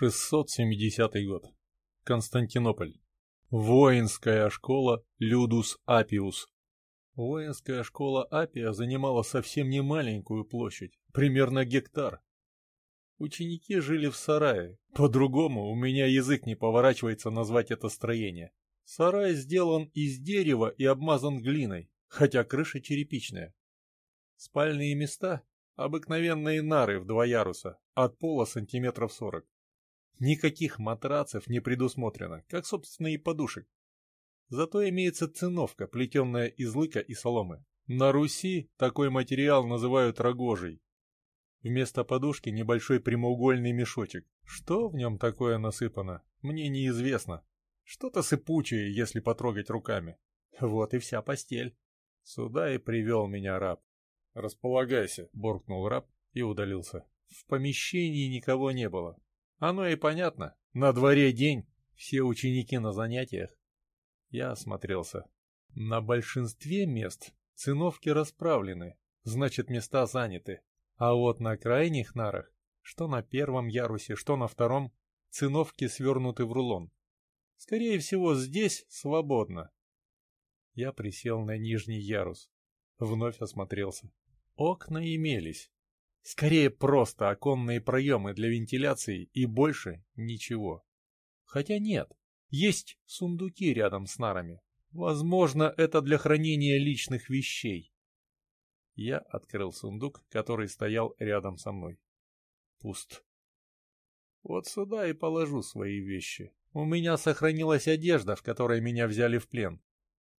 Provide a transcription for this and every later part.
670 год. Константинополь. Воинская школа Людус Апиус. Воинская школа Апия занимала совсем не маленькую площадь, примерно гектар. Ученики жили в сарае. По-другому у меня язык не поворачивается назвать это строение. Сарай сделан из дерева и обмазан глиной, хотя крыша черепичная. Спальные места — обыкновенные нары в два яруса, от пола сантиметров сорок. Никаких матрацев не предусмотрено, как, собственно, и подушек. Зато имеется циновка, плетенная из лыка и соломы. На Руси такой материал называют рогожей. Вместо подушки небольшой прямоугольный мешочек. Что в нем такое насыпано, мне неизвестно. Что-то сыпучее, если потрогать руками. Вот и вся постель. Сюда и привел меня раб. «Располагайся», — буркнул раб и удалился. В помещении никого не было. Оно и понятно. На дворе день, все ученики на занятиях. Я осмотрелся. На большинстве мест циновки расправлены, значит места заняты. А вот на крайних нарах, что на первом ярусе, что на втором, циновки свернуты в рулон. Скорее всего, здесь свободно. Я присел на нижний ярус. Вновь осмотрелся. Окна имелись. Скорее просто оконные проемы для вентиляции и больше ничего. Хотя нет, есть сундуки рядом с нарами. Возможно, это для хранения личных вещей. Я открыл сундук, который стоял рядом со мной. Пуст. Вот сюда и положу свои вещи. У меня сохранилась одежда, в которой меня взяли в плен.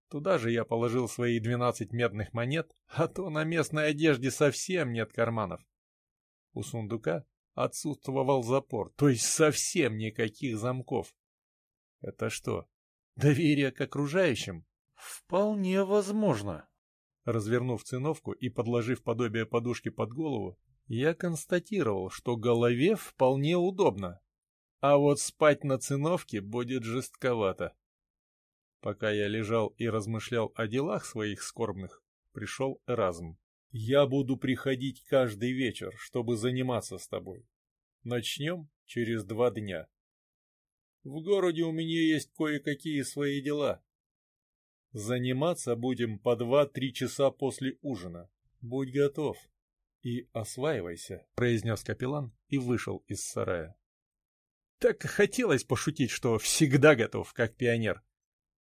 Туда же я положил свои двенадцать медных монет, а то на местной одежде совсем нет карманов. У сундука отсутствовал запор, то есть совсем никаких замков. Это что, доверие к окружающим? Вполне возможно. Развернув циновку и подложив подобие подушки под голову, я констатировал, что голове вполне удобно. А вот спать на циновке будет жестковато. Пока я лежал и размышлял о делах своих скорбных, пришел Эразм. Я буду приходить каждый вечер, чтобы заниматься с тобой. Начнем через два дня. В городе у меня есть кое-какие свои дела. Заниматься будем по два-три часа после ужина. Будь готов и осваивайся, произнес капеллан и вышел из сарая. Так хотелось пошутить, что всегда готов, как пионер.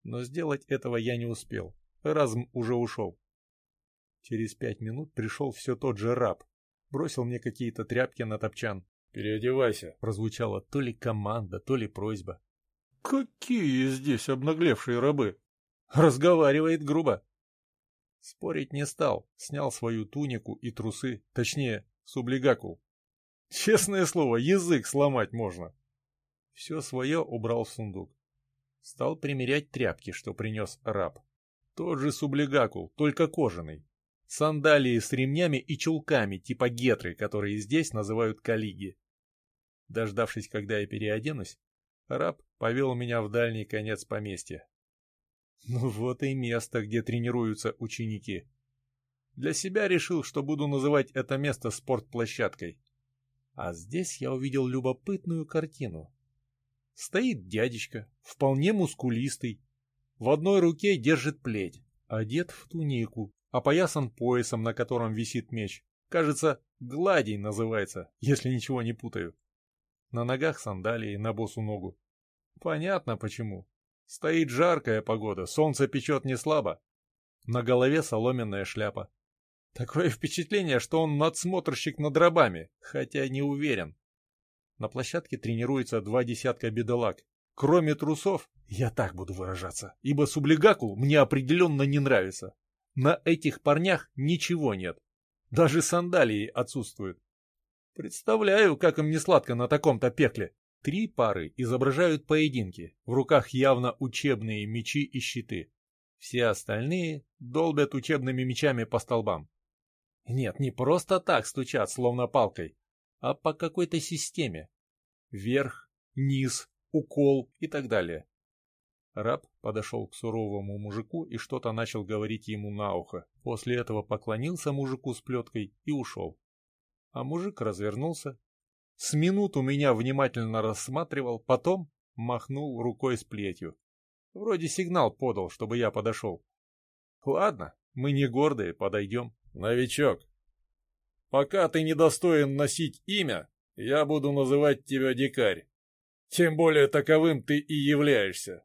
Но сделать этого я не успел. Разм уже ушел. Через пять минут пришел все тот же раб. Бросил мне какие-то тряпки на топчан. «Переодевайся», — прозвучала то ли команда, то ли просьба. «Какие здесь обнаглевшие рабы!» Разговаривает грубо. Спорить не стал, снял свою тунику и трусы, точнее, сублигакул. Честное слово, язык сломать можно. Все свое убрал в сундук. Стал примерять тряпки, что принес раб. Тот же сублигакул, только кожаный. Сандалии с ремнями и чулками типа гетры, которые здесь называют калиги. Дождавшись, когда я переоденусь, раб повел меня в дальний конец поместья. Ну вот и место, где тренируются ученики. Для себя решил, что буду называть это место спортплощадкой. А здесь я увидел любопытную картину. Стоит дядечка, вполне мускулистый. В одной руке держит плеть, одет в тунику, опоясан поясом, на котором висит меч. Кажется, гладий называется, если ничего не путаю. На ногах сандалии на босу ногу. Понятно почему. Стоит жаркая погода, солнце печет не слабо. На голове соломенная шляпа. Такое впечатление, что он надсмотрщик над рабами, хотя не уверен. На площадке тренируется два десятка бедолаг. Кроме трусов, я так буду выражаться, ибо сублигакул мне определенно не нравится. На этих парнях ничего нет. Даже сандалии отсутствуют. Представляю, как им не сладко на таком-то пекле. Три пары изображают поединки, в руках явно учебные мечи и щиты. Все остальные долбят учебными мечами по столбам. Нет, не просто так стучат, словно палкой, а по какой-то системе. Вверх, низ, укол и так далее. Раб подошел к суровому мужику и что-то начал говорить ему на ухо. После этого поклонился мужику с плеткой и ушел. А мужик развернулся С минуту меня внимательно рассматривал, потом махнул рукой с плетью. Вроде сигнал подал, чтобы я подошел. Ладно, мы не гордые, подойдем. Новичок, пока ты недостоин носить имя, я буду называть тебя дикарь. Тем более таковым ты и являешься.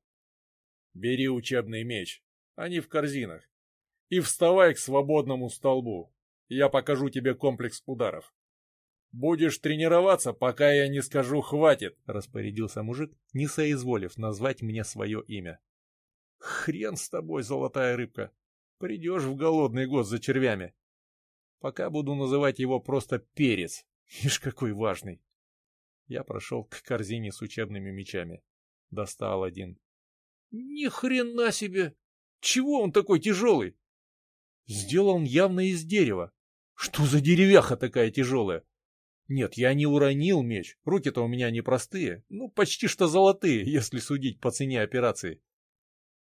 Бери учебный меч, они в корзинах, и вставай к свободному столбу. Я покажу тебе комплекс ударов. Будешь тренироваться, пока я не скажу «хватит», — распорядился мужик, не соизволив назвать мне свое имя. Хрен с тобой, золотая рыбка. Придешь в голодный год за червями. Пока буду называть его просто перец. Ишь, какой важный. Я прошел к корзине с учебными мечами. Достал один. Ни хрена себе! Чего он такой тяжелый? Сделан явно из дерева. Что за деревяха такая тяжелая? Нет, я не уронил меч. Руки-то у меня непростые. Ну, почти что золотые, если судить по цене операции.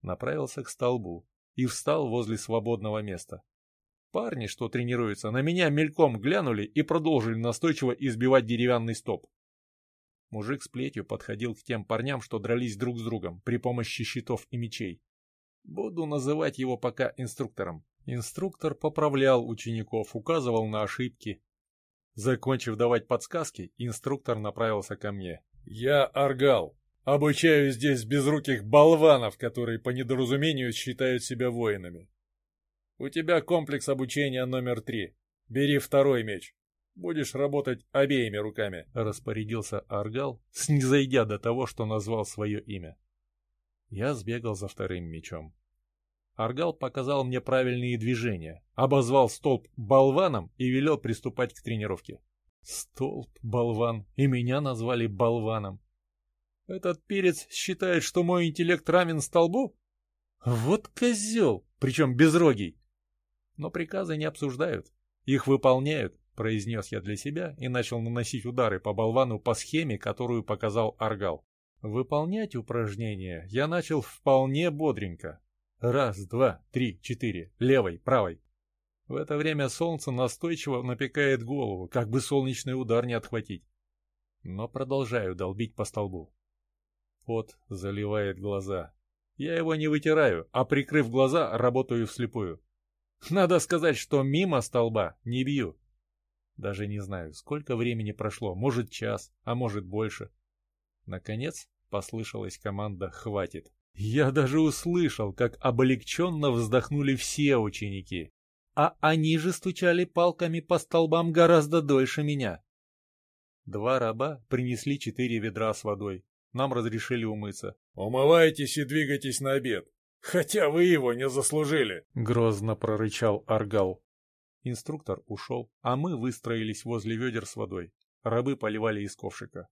Направился к столбу и встал возле свободного места. Парни, что тренируются, на меня мельком глянули и продолжили настойчиво избивать деревянный стоп. Мужик с плетью подходил к тем парням, что дрались друг с другом при помощи щитов и мечей. Буду называть его пока инструктором. Инструктор поправлял учеников, указывал на ошибки. Закончив давать подсказки, инструктор направился ко мне. «Я Аргал. Обучаю здесь безруких болванов, которые по недоразумению считают себя воинами. У тебя комплекс обучения номер три. Бери второй меч. Будешь работать обеими руками», — распорядился Аргал, снизойдя до того, что назвал свое имя. Я сбегал за вторым мечом. Аргал показал мне правильные движения, обозвал столб болваном и велел приступать к тренировке. Столб, болван, и меня назвали болваном. Этот перец считает, что мой интеллект равен столбу? Вот козел, причем безрогий. Но приказы не обсуждают, их выполняют, произнес я для себя и начал наносить удары по болвану по схеме, которую показал Аргал. Выполнять упражнения я начал вполне бодренько. Раз, два, три, четыре, левой, правой. В это время солнце настойчиво напекает голову, как бы солнечный удар не отхватить. Но продолжаю долбить по столбу. Пот заливает глаза. Я его не вытираю, а прикрыв глаза, работаю вслепую. Надо сказать, что мимо столба не бью. Даже не знаю, сколько времени прошло, может час, а может больше. Наконец послышалась команда «Хватит». Я даже услышал, как облегченно вздохнули все ученики. А они же стучали палками по столбам гораздо дольше меня. Два раба принесли четыре ведра с водой. Нам разрешили умыться. «Умывайтесь и двигайтесь на обед, хотя вы его не заслужили!» Грозно прорычал Аргал. Инструктор ушел, а мы выстроились возле ведер с водой. Рабы поливали из ковшика.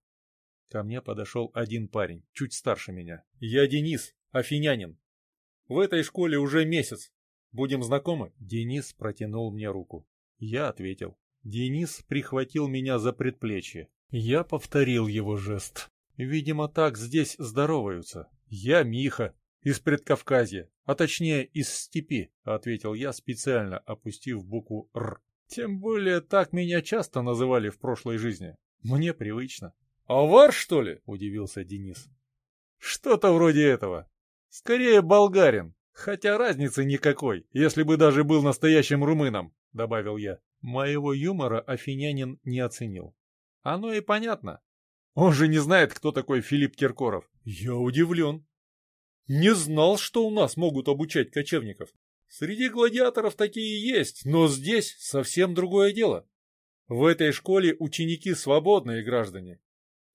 Ко мне подошел один парень, чуть старше меня. «Я Денис, афинянин. В этой школе уже месяц. Будем знакомы?» Денис протянул мне руку. Я ответил. Денис прихватил меня за предплечье. Я повторил его жест. Видимо, так здесь здороваются. Я Миха, из Предкавказья, а точнее из степи, ответил я, специально опустив букву «Р». Тем более так меня часто называли в прошлой жизни. Мне привычно. «Авар, что ли?» — удивился Денис. «Что-то вроде этого. Скорее болгарин, хотя разницы никакой, если бы даже был настоящим румыном», — добавил я. Моего юмора афинянин не оценил. Оно и понятно. Он же не знает, кто такой Филипп Киркоров. Я удивлен. Не знал, что у нас могут обучать кочевников. Среди гладиаторов такие есть, но здесь совсем другое дело. В этой школе ученики свободные граждане.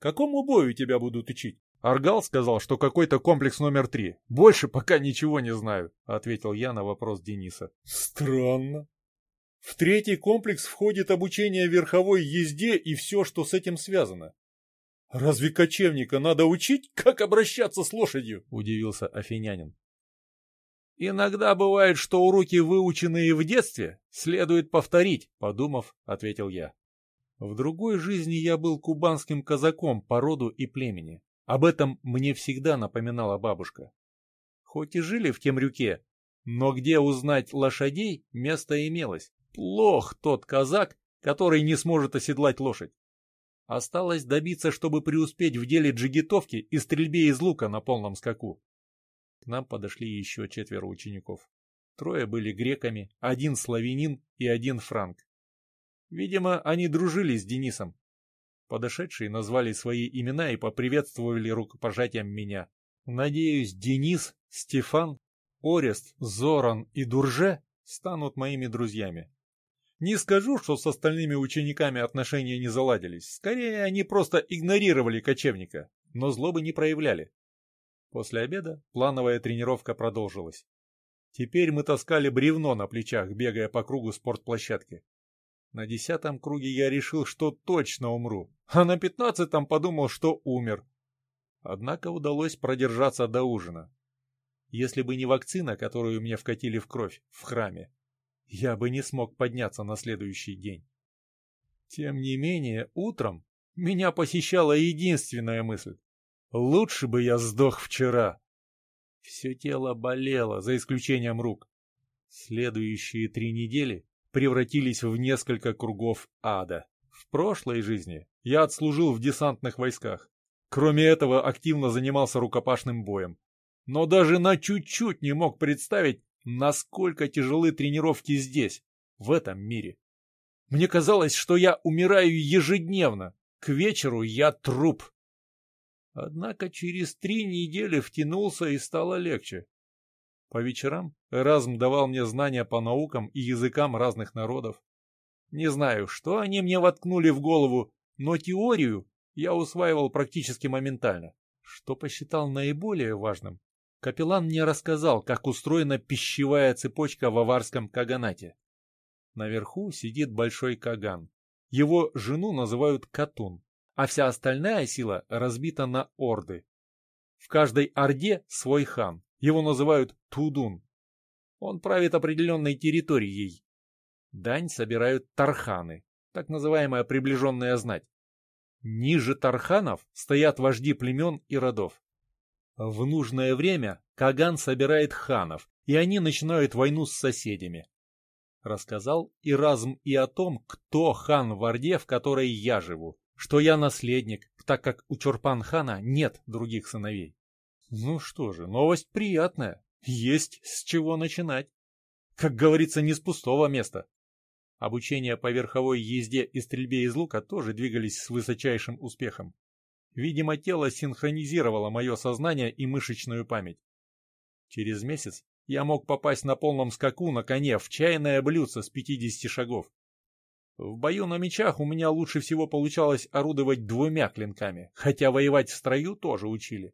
Какому бою тебя будут учить? Аргал сказал, что какой-то комплекс номер три. Больше пока ничего не знаю, ответил я на вопрос Дениса. Странно. В третий комплекс входит обучение верховой езде и все, что с этим связано. «Разве кочевника надо учить, как обращаться с лошадью?» – удивился афинянин. «Иногда бывает, что уроки, выученные в детстве, следует повторить», – подумав, ответил я. В другой жизни я был кубанским казаком по роду и племени. Об этом мне всегда напоминала бабушка. Хоть и жили в Темрюке, но где узнать лошадей, место имелось. Плох тот казак, который не сможет оседлать лошадь. Осталось добиться, чтобы преуспеть в деле джигитовки и стрельбе из лука на полном скаку. К нам подошли еще четверо учеников. Трое были греками, один славянин и один франк. Видимо, они дружили с Денисом. Подошедшие назвали свои имена и поприветствовали рукопожатием меня. Надеюсь, Денис, Стефан, Орест, Зоран и Дурже станут моими друзьями. Не скажу, что с остальными учениками отношения не заладились. Скорее, они просто игнорировали кочевника, но злобы не проявляли. После обеда плановая тренировка продолжилась. Теперь мы таскали бревно на плечах, бегая по кругу спортплощадки. На десятом круге я решил, что точно умру, а на пятнадцатом подумал, что умер. Однако удалось продержаться до ужина. Если бы не вакцина, которую мне вкатили в кровь в храме, я бы не смог подняться на следующий день. Тем не менее, утром меня посещала единственная мысль. Лучше бы я сдох вчера. Все тело болело, за исключением рук. Следующие три недели превратились в несколько кругов ада. В прошлой жизни я отслужил в десантных войсках. Кроме этого, активно занимался рукопашным боем. Но даже на чуть-чуть не мог представить, насколько тяжелы тренировки здесь, в этом мире. Мне казалось, что я умираю ежедневно. К вечеру я труп. Однако через три недели втянулся и стало легче. По вечерам Эразм давал мне знания по наукам и языкам разных народов. Не знаю, что они мне воткнули в голову, но теорию я усваивал практически моментально. Что посчитал наиболее важным, Капеллан мне рассказал, как устроена пищевая цепочка в аварском каганате. Наверху сидит большой каган. Его жену называют Катун, а вся остальная сила разбита на орды. В каждой орде свой хан, его называют Тудун. Он правит определенной территорией. Дань собирают тарханы, так называемая приближенная знать. Ниже тарханов стоят вожди племен и родов. В нужное время Каган собирает ханов, и они начинают войну с соседями. Рассказал и разум и о том, кто хан в Орде, в которой я живу, что я наследник, так как у Чурпан-хана нет других сыновей. Ну что же, новость приятная, есть с чего начинать. Как говорится, не с пустого места. Обучение по верховой езде и стрельбе из лука тоже двигались с высочайшим успехом. Видимо, тело синхронизировало мое сознание и мышечную память. Через месяц я мог попасть на полном скаку на коне в чайное блюдце с 50 шагов. В бою на мечах у меня лучше всего получалось орудовать двумя клинками, хотя воевать в строю тоже учили.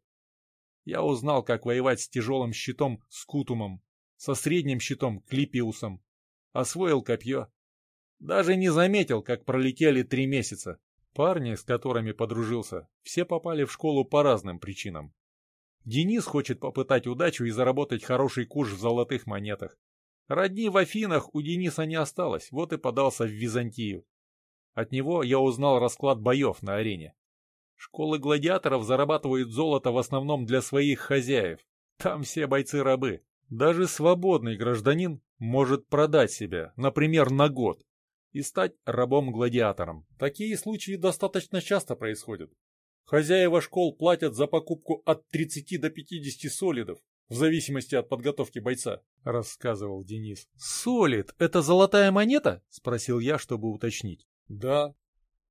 Я узнал, как воевать с тяжелым щитом Скутумом, со средним щитом Клипиусом. Освоил копье. Даже не заметил, как пролетели три месяца. Парни, с которыми подружился, все попали в школу по разным причинам. Денис хочет попытать удачу и заработать хороший куш в золотых монетах. Родни в Афинах у Дениса не осталось, вот и подался в Византию. От него я узнал расклад боев на арене. Школы гладиаторов зарабатывают золото в основном для своих хозяев. Там все бойцы рабы. Даже свободный гражданин может продать себя, например, на год, и стать рабом-гладиатором. Такие случаи достаточно часто происходят. Хозяева школ платят за покупку от 30 до 50 солидов, в зависимости от подготовки бойца, — рассказывал Денис. «Солид — это золотая монета?» — спросил я, чтобы уточнить. «Да.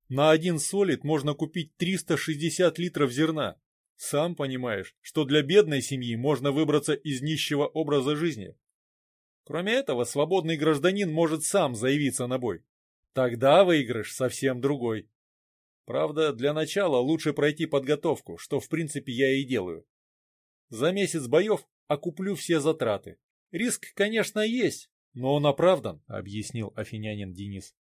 На один солид можно купить 360 литров зерна. Сам понимаешь, что для бедной семьи можно выбраться из нищего образа жизни. Кроме этого, свободный гражданин может сам заявиться на бой. Тогда выигрыш совсем другой. Правда, для начала лучше пройти подготовку, что в принципе я и делаю. За месяц боев окуплю все затраты. Риск, конечно, есть, но он оправдан, объяснил афинянин Денис.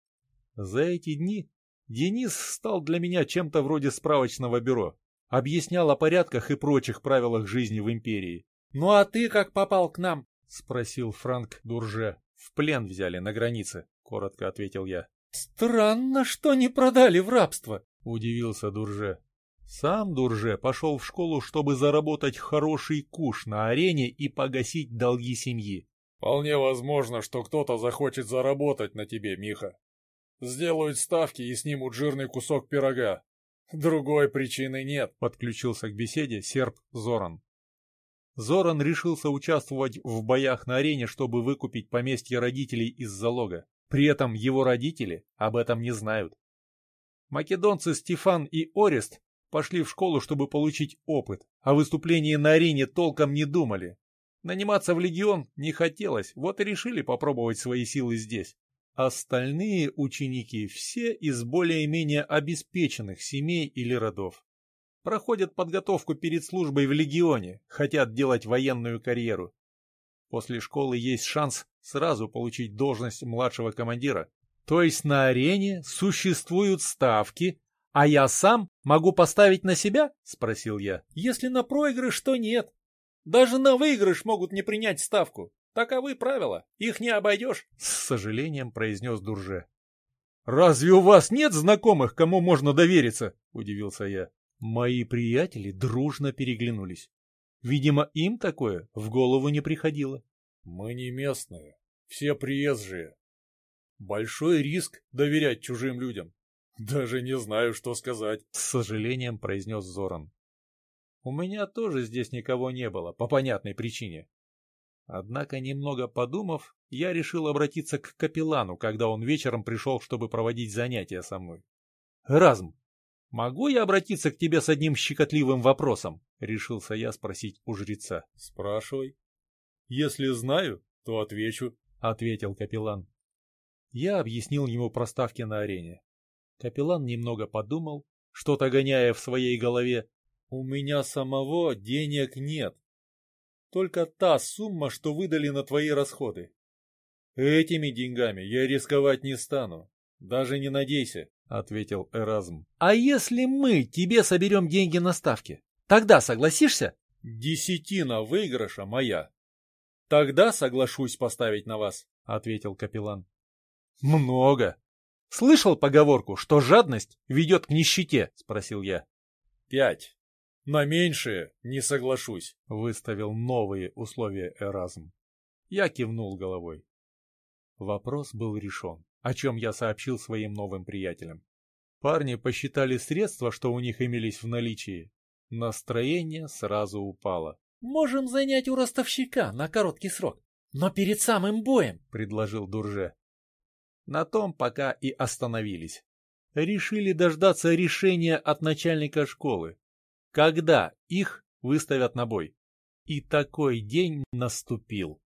За эти дни Денис стал для меня чем-то вроде справочного бюро. Объяснял о порядках и прочих правилах жизни в империи. «Ну а ты как попал к нам?» — спросил Франк Дурже. «В плен взяли на границе», — коротко ответил я. «Странно, что не продали в рабство», — удивился Дурже. Сам Дурже пошел в школу, чтобы заработать хороший куш на арене и погасить долги семьи. «Вполне возможно, что кто-то захочет заработать на тебе, Миха. Сделают ставки и снимут жирный кусок пирога. Другой причины нет, подключился к беседе серб Зоран. Зоран решился участвовать в боях на арене, чтобы выкупить поместье родителей из залога. При этом его родители об этом не знают. Македонцы Стефан и Орест пошли в школу, чтобы получить опыт, о выступлении на арене толком не думали. Наниматься в легион не хотелось, вот и решили попробовать свои силы здесь. Остальные ученики все из более-менее обеспеченных семей или родов. Проходят подготовку перед службой в легионе, хотят делать военную карьеру. После школы есть шанс сразу получить должность младшего командира. То есть на арене существуют ставки, а я сам могу поставить на себя? Спросил я. Если на проигрыш, то нет. Даже на выигрыш могут не принять ставку. Таковы правила, их не обойдешь, — с сожалением произнес Дурже. «Разве у вас нет знакомых, кому можно довериться?» — удивился я. Мои приятели дружно переглянулись. Видимо, им такое в голову не приходило. «Мы не местные, все приезжие. Большой риск доверять чужим людям. Даже не знаю, что сказать», — с сожалением произнес Зоран. «У меня тоже здесь никого не было, по понятной причине. Однако, немного подумав, я решил обратиться к капеллану, когда он вечером пришел, чтобы проводить занятия со мной. «Разм, могу я обратиться к тебе с одним щекотливым вопросом?» — решился я спросить у жреца. «Спрашивай. Если знаю, то отвечу», — ответил капеллан. Я объяснил ему про ставки на арене. Капеллан немного подумал, что-то гоняя в своей голове. «У меня самого денег нет», только та сумма, что выдали на твои расходы. Этими деньгами я рисковать не стану. Даже не надейся, — ответил Эразм. — А если мы тебе соберем деньги на ставки, тогда согласишься? — Десятина выигрыша моя. — Тогда соглашусь поставить на вас, — ответил капеллан. — Много. Слышал поговорку, что жадность ведет к нищете? — спросил я. — Пять. На меньшее не соглашусь, — выставил новые условия Эразм. Я кивнул головой. Вопрос был решен, о чем я сообщил своим новым приятелям. Парни посчитали средства, что у них имелись в наличии. Настроение сразу упало. «Можем занять у ростовщика на короткий срок, но перед самым боем», — предложил Дурже. На том пока и остановились. Решили дождаться решения от начальника школы, когда их выставят на бой. И такой день наступил.